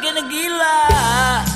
gini gila.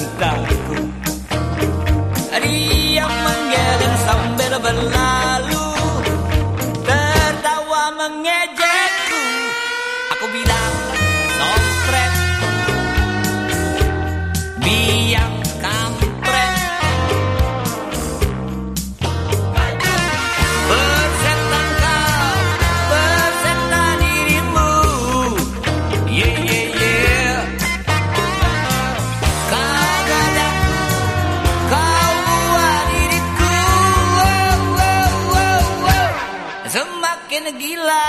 cintaku. Dia menggeleng sambil berlalu Tertawa mengejekku. Aku bilang, makin gila.